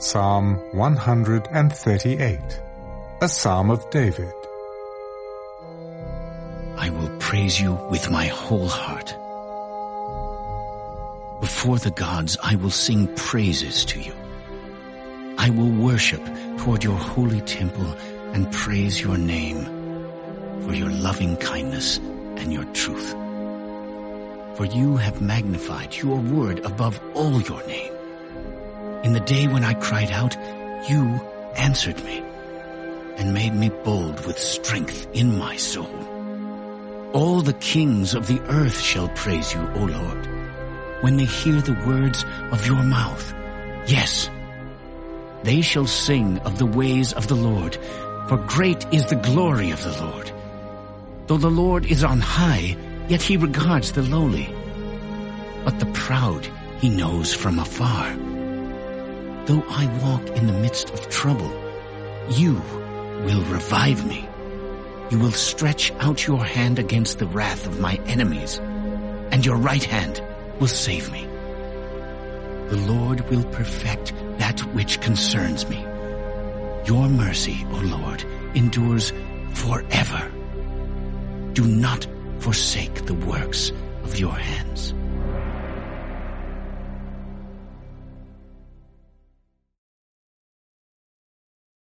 Psalm 138, a psalm of David. I will praise you with my whole heart. Before the gods, I will sing praises to you. I will worship toward your holy temple and praise your name for your loving kindness and your truth. For you have magnified your word above all your name. In the day when I cried out, you answered me and made me bold with strength in my soul. All the kings of the earth shall praise you, O Lord, when they hear the words of your mouth. Yes, they shall sing of the ways of the Lord, for great is the glory of the Lord. Though the Lord is on high, yet he regards the lowly. But the proud he knows from afar. Though I walk in the midst of trouble, you will revive me. You will stretch out your hand against the wrath of my enemies, and your right hand will save me. The Lord will perfect that which concerns me. Your mercy, O Lord, endures forever. Do not forsake the works of your hands.